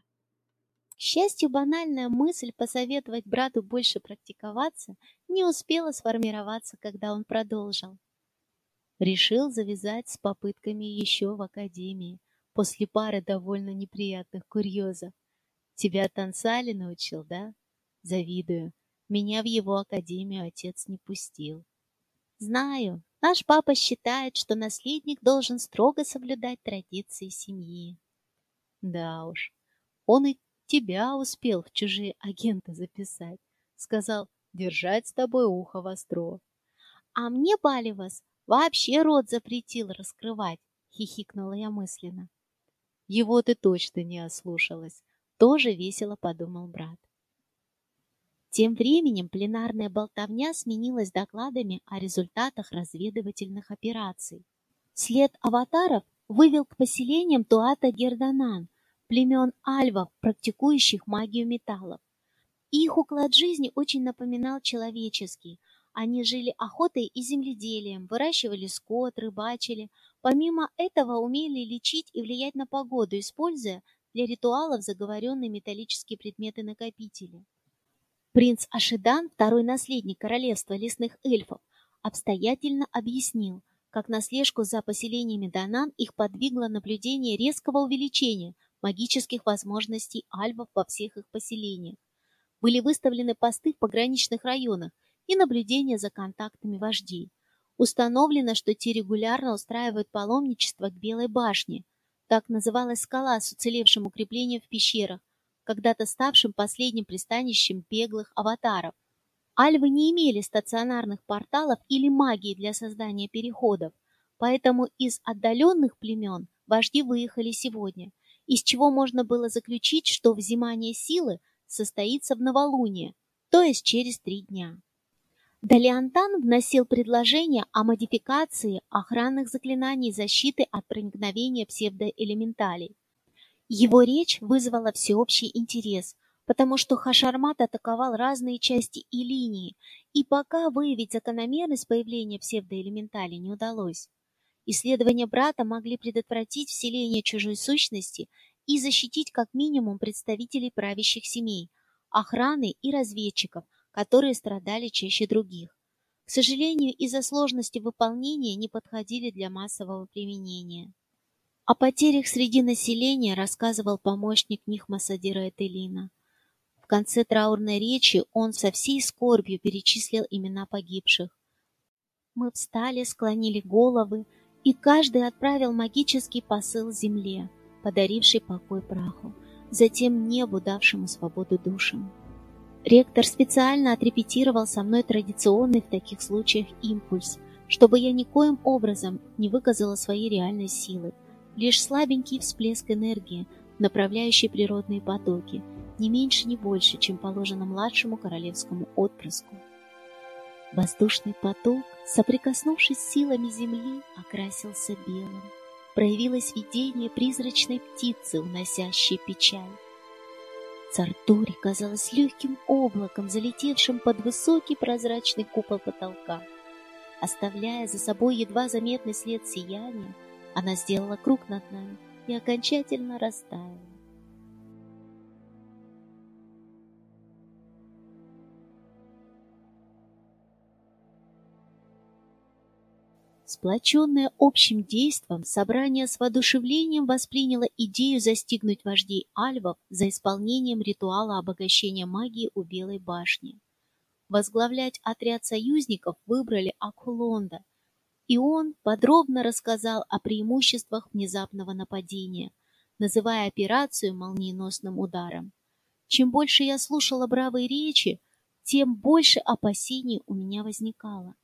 К счастью, банальная мысль посоветовать брату больше практиковаться не успела сформироваться, когда он продолжил решил завязать с попытками еще в академии, после пары довольно неприятных курьезов. Тебя танцали научил, да? Завидую. Меня в его академию отец не пустил. Знаю, наш папа считает, что наследник должен строго соблюдать традиции семьи. Да уж, он и тебя успел в чужие агенты записать. Сказал, держать с тобой ухо востро. А мне Баливас Вообще рот запретил раскрывать, хихикнула я мысленно. Его ты точно не ослушалась, тоже весело подумал брат. Тем временем пленарная болтовня сменилась докладами о результатах разведывательных операций. След аватаров вывел к поселениям Туата Герданан, племен альвов, практикующих магию металлов. Их уклад жизни очень напоминал человеческий – они жили охотой и земледелием, выращивали скот, рыбачили. Помимо этого умели лечить и влиять на погоду, используя для ритуалов заговоренные металлические предметы-накопители. Принц Ашидан, второй наследник королевства лесных эльфов, обстоятельно объяснил, как на слежку за поселениями Данан их подвигло наблюдение резкого увеличения магических возможностей альвов во всех их поселениях. Были выставлены посты в пограничных районах и наблюдение за контактами вождей. Установлено, что те регулярно устраивают паломничество к Белой башне. Так называлась скала с уцелевшим укреплением в пещерах, когда-то ставшим последним пристанищем беглых аватаров. Альвы не имели стационарных порталов или магии для создания переходов, поэтому из отдаленных племен вожди выехали сегодня, из чего можно было заключить, что взимание силы состоится в новолуние, то есть через три дня. Далиантан вносил предложение о модификации охранных заклинаний защиты от проникновения псевдоэлементалей. Его речь вызвала всеобщий интерес, потому что Хашармат атаковал разные части и линии, и пока выявить закономерность появления псевдоэлементалей не удалось. Исследования брата могли предотвратить вселение чужой сущности и защитить как минимум представителей правящих семей, охраны и разведчиков – которые страдали чаще других. К сожалению, из-за сложности выполнения не подходили для массового применения. О потерях среди населения рассказывал помощник Михмасадира Этелина. В конце траурной речи он со всей скорбью перечислил имена погибших. Мы встали, склонили головы, и каждый отправил магический посыл земле, подаривший покой праху, затем небу, давшему свободу душам. Ректор специально отрепетировал со мной традиционный в таких случаях импульс, чтобы я никоим образом не выказала своей реальной силы. Лишь слабенький всплеск энергии, направляющий природные потоки, не меньше, не больше, чем положено младшему королевскому отпрыску. Воздушный поток, соприкоснувшись с силами земли, окрасился белым. Проявилось видение призрачной птицы, уносящей печаль. Цартури казалась легким облаком, залетевшим под высокий прозрачный купол потолка. Оставляя за собой едва заметный след сияния, она сделала круг над нами и окончательно растаяла. Сплоченное общим действом, собрание с воодушевлением восприняло идею застигнуть вождей альвов за исполнением ритуала обогащения магии у Белой башни. Возглавлять отряд союзников выбрали Акулонда, и он подробно рассказал о преимуществах внезапного нападения, называя операцию молниеносным ударом. Чем больше я слушала бравые речи, тем больше опасений у меня возникало.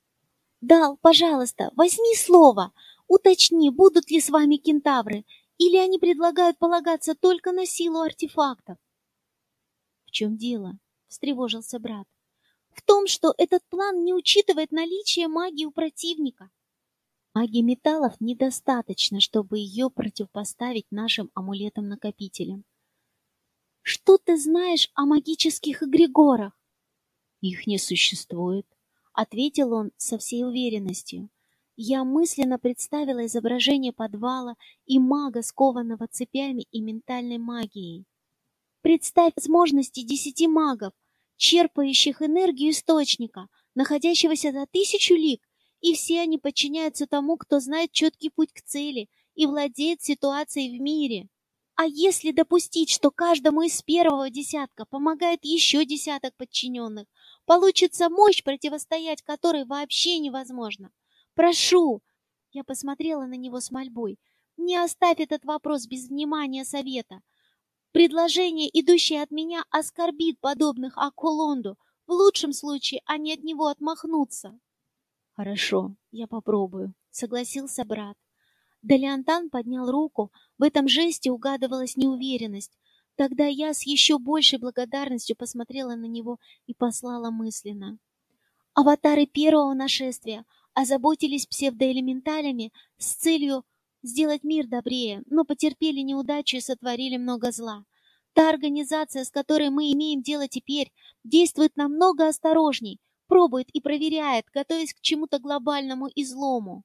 Дал, пожалуйста, возьми слово. Уточни, будут ли с вами кентавры, или они предлагают полагаться только на силу артефактов. В чем дело? Встревожился брат. В том, что этот план не учитывает наличие магии у противника. Магии металлов недостаточно, чтобы ее противопоставить нашим амулетам-накопителям. Что ты знаешь о магических эгрегорах? Их не существует ответил он со всей уверенностью. Я мысленно представила изображение подвала и мага, скованного цепями и ментальной магией. Представь возможности десяти магов, черпающих энергию источника, находящегося за тысячу лиг, и все они подчиняются тому, кто знает четкий путь к цели и владеет ситуацией в мире. А если допустить, что каждому из первого десятка помогает еще десяток подчиненных, Получится мощь, противостоять которой вообще невозможно. Прошу!» Я посмотрела на него с мольбой. «Не оставь этот вопрос без внимания совета. Предложение, идущее от меня, оскорбит подобных Акулонду. В лучшем случае они от него отмахнутся». «Хорошо, я попробую», — согласился брат. Далиантан поднял руку. В этом жесте угадывалась неуверенность. Тогда я с еще большей благодарностью посмотрела на него и послала мысленно. Аватары первого нашествия озаботились псевдоэлементалями с целью сделать мир добрее, но потерпели неудачу и сотворили много зла. Та организация, с которой мы имеем дело теперь, действует намного осторожней, пробует и проверяет, готовясь к чему-то глобальному и злому.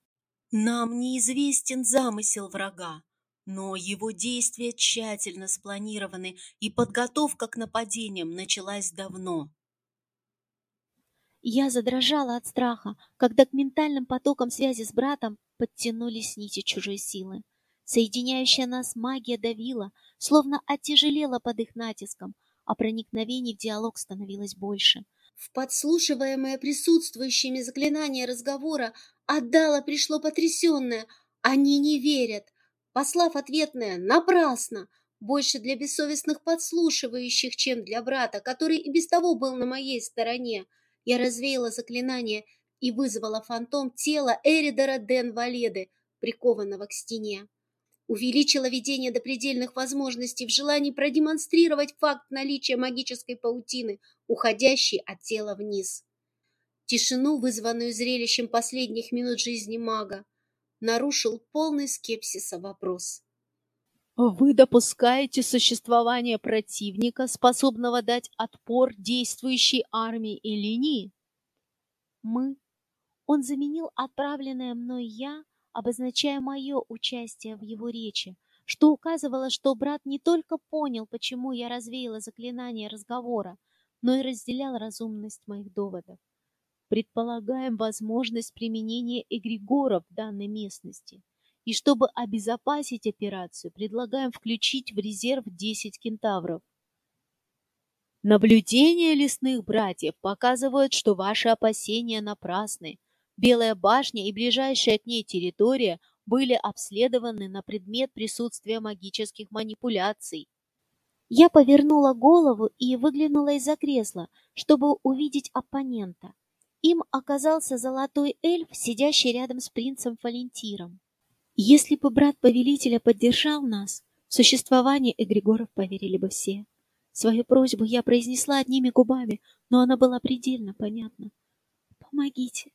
Нам неизвестен замысел врага, но его действия тщательно спланированы, и подготовка к нападениям началась давно. Я задрожала от страха, когда к ментальным потокам связи с братом подтянулись нити чужой силы. Соединяющая нас магия давила, словно оттяжелела под их натиском, а проникновений в диалог становилось больше. В подслушиваемое присутствующими заклинание разговора отдало пришло потрясенное. Они не верят. Послав ответное «напрасно», больше для бессовестных подслушивающих, чем для брата, который и без того был на моей стороне. Я развеяла заклинание и вызвала фантом тела Эридора Ден Валеды, прикованного к стене. Увеличила видение до предельных возможностей в желании продемонстрировать факт наличия магической паутины, уходящей от тела вниз. Тишину, вызванную зрелищем последних минут жизни мага, нарушил полный скепсиса вопрос. Вы допускаете существование противника, способного дать отпор действующей армии Элинии? Мы. Он заменил отправленное мной «я», обозначая мое участие в его речи, что указывало, что брат не только понял, почему я развеяла заклинание разговора, но и разделял разумность моих доводов. Предполагаем возможность применения эгрегоров в данной местности – и чтобы обезопасить операцию, предлагаем включить в резерв 10 кентавров. Наблюдения лесных братьев показывают, что ваши опасения напрасны. Белая башня и ближайшая к ней территория были обследованы на предмет присутствия магических манипуляций. Я повернула голову и выглянула из-за кресла, чтобы увидеть оппонента. Им оказался золотой эльф, сидящий рядом с принцем Валентиром. Если бы брат повелителя поддержал нас, в существование эгрегоров поверили бы все. Свою просьбу я произнесла одними губами, но она была предельно понятна. «Помогите!»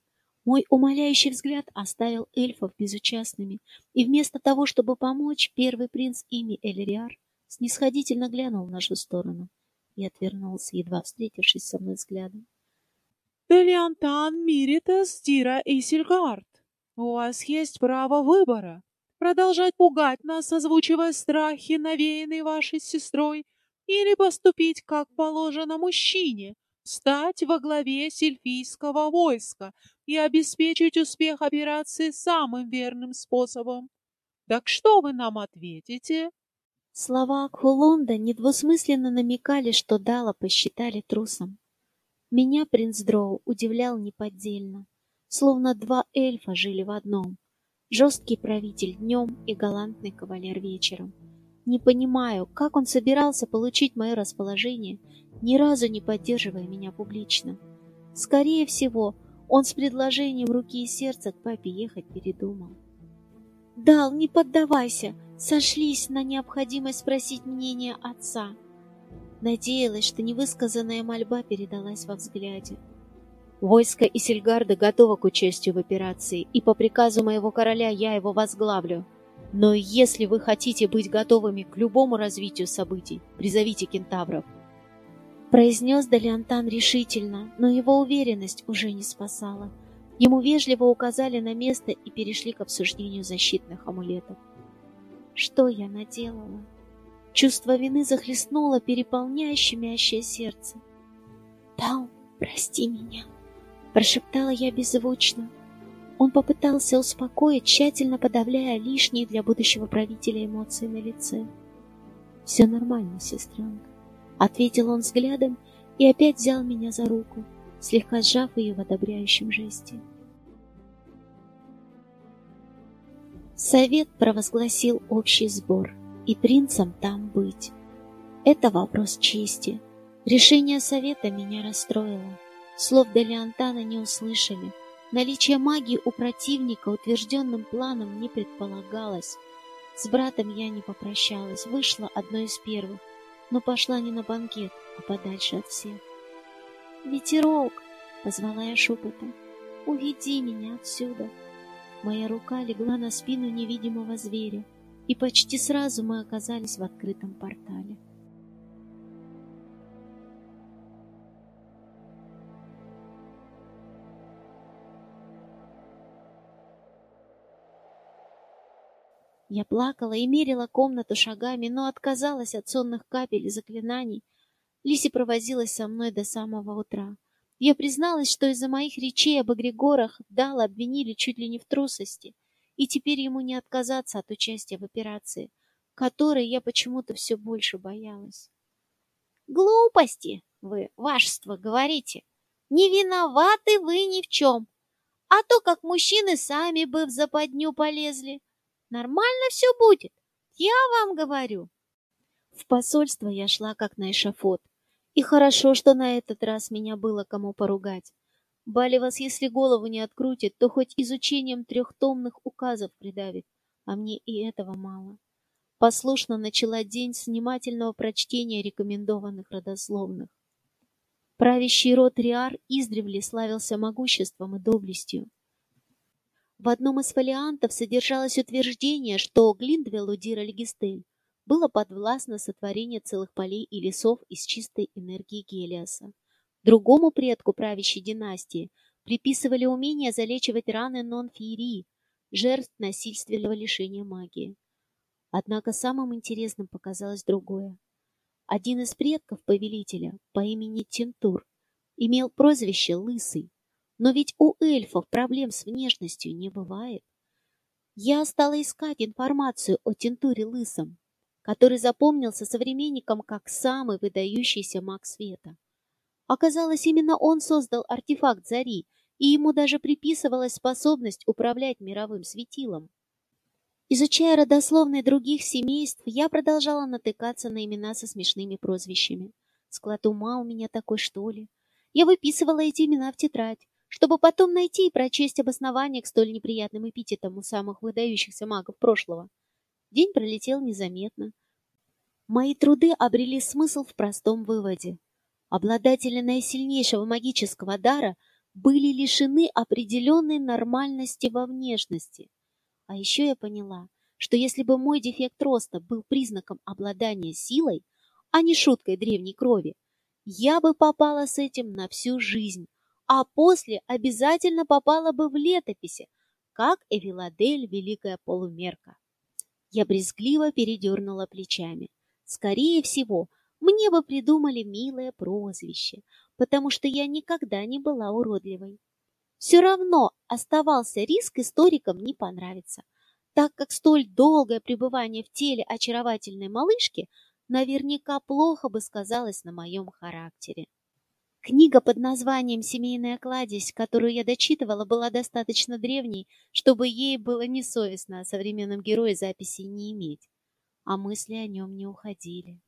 Мой умоляющий взгляд оставил эльфов безучастными, и вместо того, чтобы помочь, первый принц ими Элериар снисходительно глянул в нашу сторону и отвернулся, едва встретившись со мной взглядом. «Делиантан Миритас Тира и Сильгард!» У вас есть право выбора. Продолжать пугать нас, озвучивая страхи, навеянные вашей сестрой, или поступить, как положено мужчине, стать во главе сельфийского войска и обеспечить успех операции самым верным способом. Так что вы нам ответите? Слова Кхулонда недвусмысленно намекали, что Дала посчитали трусом. Меня принц Дроу удивлял неподдельно словно два эльфа жили в одном. Жесткий правитель днем и галантный кавалер вечером. Не понимаю, как он собирался получить мое расположение, ни разу не поддерживая меня публично. Скорее всего, он с предложением руки и сердца к папе ехать передумал. «Дал, не поддавайся!» Сошлись на необходимость спросить мнение отца. Надеялась, что невысказанная мольба передалась во взгляде. Войско Исельгарда готово к участию в операции, и по приказу моего короля я его возглавлю. Но если вы хотите быть готовыми к любому развитию событий, призовите кентавров. Произнес Далиантан решительно, но его уверенность уже не спасала. Ему вежливо указали на место и перешли к обсуждению защитных амулетов. Что я наделала? Чувство вины захлестнуло переполняющее сердце. Тау, прости меня прошептала я беззвучно. Он попытался успокоить, тщательно подавляя лишние для будущего правителя эмоции на лице. «Все нормально, сестренка», — ответил он взглядом и опять взял меня за руку, слегка сжав ее в одобряющем жесте. Совет провозгласил общий сбор, и принцам там быть. Это вопрос чести. Решение совета меня расстроило. Слов Делиантана не услышали. Наличие магии у противника утвержденным планом не предполагалось. С братом я не попрощалась, вышла одной из первых, но пошла не на банкет, а подальше от всех. «Ветерок!» — позвала я шепотом. «Уведи меня отсюда!» Моя рука легла на спину невидимого зверя, и почти сразу мы оказались в открытом портале. Я плакала и мерила комнату шагами, но отказалась от сонных капель и заклинаний. Лиси провозилась со мной до самого утра. Я призналась, что из-за моих речей об эгрегорах Дала обвинили чуть ли не в трусости, и теперь ему не отказаться от участия в операции, которой я почему-то все больше боялась. Глупости вы, вашество, говорите. Не виноваты вы ни в чем. А то, как мужчины сами бы в западню полезли. Нормально все будет, я вам говорю. В посольство я шла как на эшафот. И хорошо, что на этот раз меня было кому поругать. Бали вас, если голову не открутит, то хоть изучением трехтомных указов придавит, а мне и этого мало. Послушно начала день с внимательного прочтения рекомендованных родословных. Правящий род Риар издревле славился могуществом и доблестью. В одном из фолиантов содержалось утверждение, что Глиндвеллу Дира Легистель было подвластно сотворение целых полей и лесов из чистой энергии Гелиоса. Другому предку правящей династии приписывали умение залечивать раны нон-феерии, жертв насильственного лишения магии. Однако самым интересным показалось другое. Один из предков повелителя по имени Тинтур имел прозвище Лысый, но ведь у эльфов проблем с внешностью не бывает. Я стала искать информацию о Тинтуре Лысом, который запомнился современникам как самый выдающийся маг света. Оказалось, именно он создал артефакт Зари, и ему даже приписывалась способность управлять мировым светилом. Изучая родословные других семейств, я продолжала натыкаться на имена со смешными прозвищами. Склад ума у меня такой, что ли? Я выписывала эти имена в тетрадь, чтобы потом найти и прочесть обоснование к столь неприятным эпитетам у самых выдающихся магов прошлого. День пролетел незаметно. Мои труды обрели смысл в простом выводе. Обладатели наисильнейшего магического дара были лишены определенной нормальности во внешности. А еще я поняла, что если бы мой дефект роста был признаком обладания силой, а не шуткой древней крови, я бы попала с этим на всю жизнь, а после обязательно попала бы в летописи, как Эвиладель Великая Полумерка. Я брезгливо передернула плечами. Скорее всего, мне бы придумали милое прозвище, потому что я никогда не была уродливой. Все равно оставался риск историкам не понравиться, так как столь долгое пребывание в теле очаровательной малышки наверняка плохо бы сказалось на моем характере. Книга под названием «Семейная кладезь», которую я дочитывала, была достаточно древней, чтобы ей было несовестно о современном герое записей не иметь, а мысли о нем не уходили.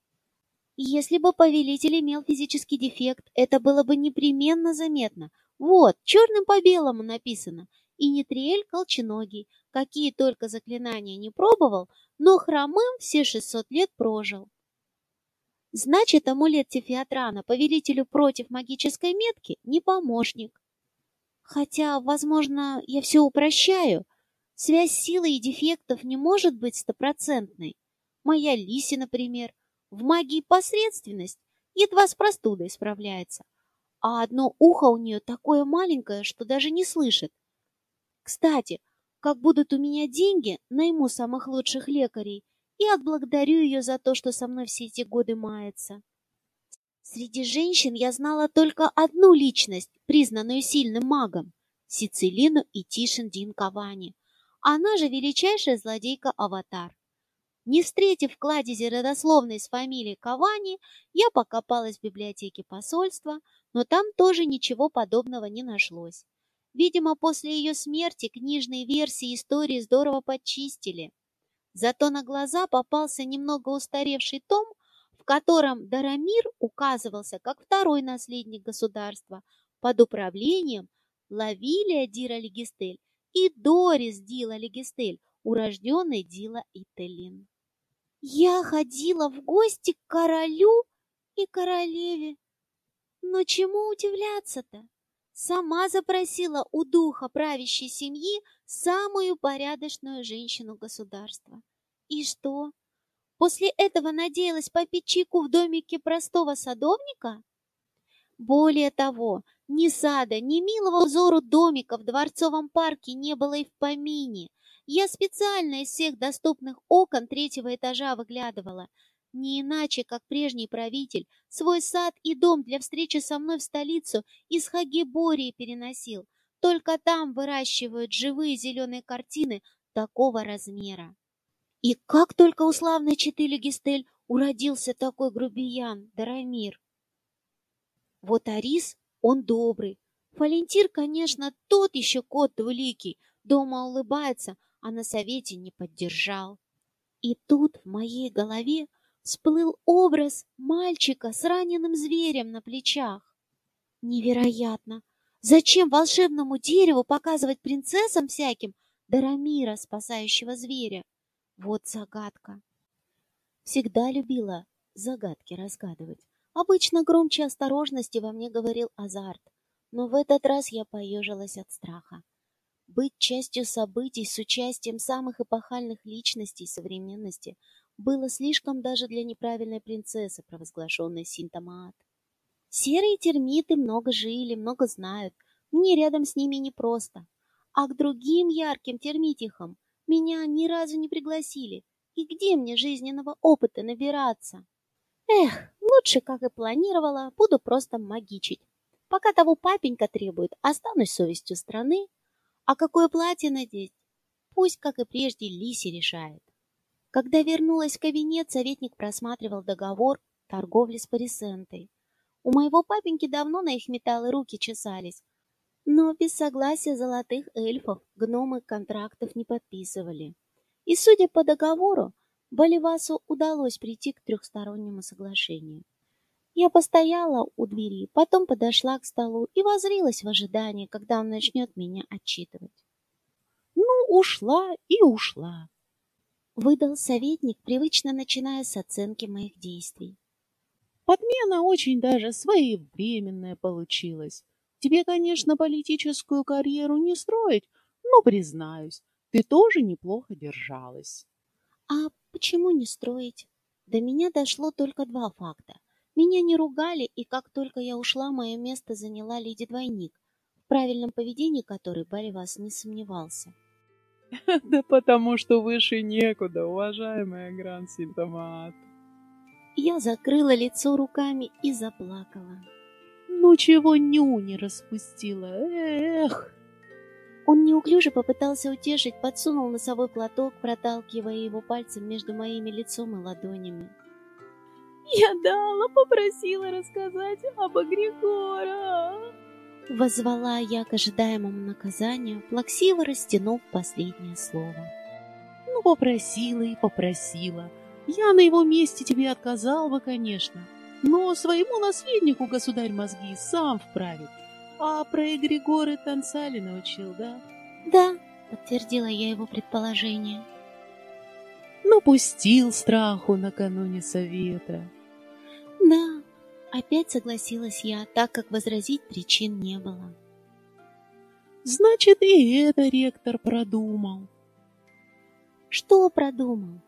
Если бы повелитель имел физический дефект, это было бы непременно заметно. Вот, черным по белому написано. И Нетриэль колченогий, какие только заклинания не пробовал, но хромым все 600 лет прожил. Значит, амулет Тефиатрана повелителю против магической метки не помощник. Хотя, возможно, я все упрощаю. Связь силы и дефектов не может быть стопроцентной. Моя Лиси, например, в магии посредственность едва с простудой справляется, а одно ухо у нее такое маленькое, что даже не слышит. Кстати, как будут у меня деньги, найму самых лучших лекарей и отблагодарю ее за то, что со мной все эти годы мается. Среди женщин я знала только одну личность, признанную сильным магом — Сицилину и Тишин Дин Кавани. Она же величайшая злодейка-аватар. Не встретив в кладезе родословной с фамилией Кавани, я покопалась в библиотеке посольства, но там тоже ничего подобного не нашлось. Видимо, после ее смерти книжные версии истории здорово подчистили. Зато на глаза попался немного устаревший том, в котором Дарамир указывался как второй наследник государства под управлением Лавилия Дира Легистель и Дорис Дила Легистель, урожденной Дила Ителин. Я ходила в гости к королю и королеве. Но чему удивляться-то? Сама запросила у духа правящей семьи самую порядочную женщину государства. И что? После этого надеялась попить чайку в домике простого садовника? Более того, ни сада, ни милого взору домика в дворцовом парке не было и в помине. Я специально из всех доступных окон третьего этажа выглядывала. Не иначе, как прежний правитель, свой сад и дом для встречи со мной в столицу из Хагибории переносил. Только там выращивают живые зеленые картины такого размера. И как только у славной Четыли Гистель уродился такой грубиян, Дарамир. Вот Арис, он добрый. Валентир, конечно, тот еще кот двуликий, дома улыбается, а на совете не поддержал. И тут в моей голове всплыл образ мальчика с раненым зверем на плечах. Невероятно! Зачем волшебному дереву показывать принцессам всяким Дарамира, спасающего зверя? Вот загадка. Всегда любила загадки разгадывать. Обычно громче осторожности во мне говорил азарт, но в этот раз я поежилась от страха. Быть частью событий с участием самых эпохальных личностей современности было слишком даже для неправильной принцессы, провозглашенной Синтомаат. Серые термиты много жили, много знают. Мне рядом с ними непросто. А к другим ярким термитихам меня ни разу не пригласили. И где мне жизненного опыта набираться? Эх, лучше, как и планировала, буду просто магичить. Пока того папенька требует, останусь совестью страны, а какое платье надеть? Пусть, как и прежде, Лиси решает. Когда вернулась в кабинет, советник просматривал договор торговли с Парисентой. У моего папеньки давно на их металлы руки чесались, но без согласия золотых эльфов гномы контрактов не подписывали. И, судя по договору, Боливасу удалось прийти к трехстороннему соглашению. Я постояла у двери, потом подошла к столу и возрилась в ожидании, когда он начнет меня отчитывать. Ну, ушла и ушла. Выдал советник, привычно начиная с оценки моих действий. Подмена очень даже своевременная получилась. Тебе, конечно, политическую карьеру не строить, но, признаюсь, ты тоже неплохо держалась. А почему не строить? До меня дошло только два факта. Меня не ругали, и как только я ушла, мое место заняла леди-двойник, в правильном поведении которой Баривас не сомневался. Да потому что выше некуда, уважаемая Гран-Синтомат. Я закрыла лицо руками и заплакала. Ну чего ню не распустила, эх! Он неуклюже попытался утешить, подсунул носовой платок, проталкивая его пальцем между моими лицом и ладонями. Я дала, попросила рассказать об Агригора. Возвала я к ожидаемому наказанию, плаксиво растянув последнее слово. Ну, попросила и попросила. Я на его месте тебе отказал бы, конечно. Но своему наследнику государь мозги сам вправит. А про Эгригоры танцали научил, да? Да, подтвердила я его предположение. Напустил страху накануне совета. Опять согласилась я, так как возразить причин не было. Значит, и это ректор продумал. Что продумал?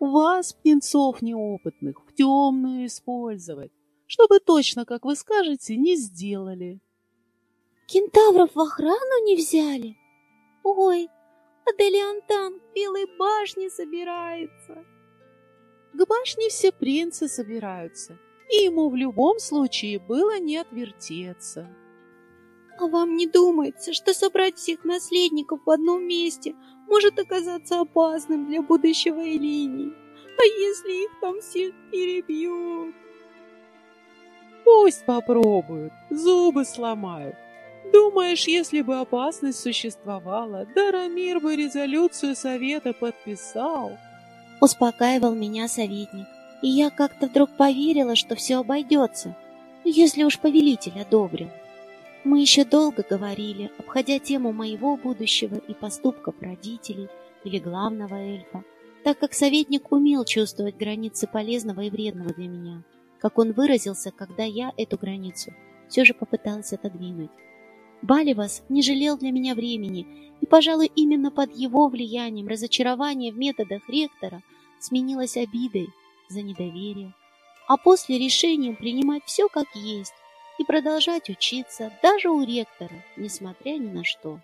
Вас, птенцов неопытных, в темную использовать, чтобы точно, как вы скажете, не сделали. Кентавров в охрану не взяли? Ой, а Делиантан к Белой башне собирается. К башне все принцы собираются, и ему в любом случае было не отвертеться. А вам не думается, что собрать всех наследников в одном месте может оказаться опасным для будущего Элинии? А если их там всех перебьют? Пусть попробуют, зубы сломают. Думаешь, если бы опасность существовала, Дарамир бы резолюцию совета подписал? Успокаивал меня советник, и я как-то вдруг поверила, что все обойдется, если уж повелитель одобрил. Мы еще долго говорили, обходя тему моего будущего и поступков родителей или главного эльфа, так как советник умел чувствовать границы полезного и вредного для меня, как он выразился, когда я эту границу все же попыталась отодвинуть. Баливас не жалел для меня времени, и, пожалуй, именно под его влиянием разочарование в методах ректора сменилось обидой за недоверие, а после решением принимать все как есть и продолжать учиться даже у ректора, несмотря ни на что.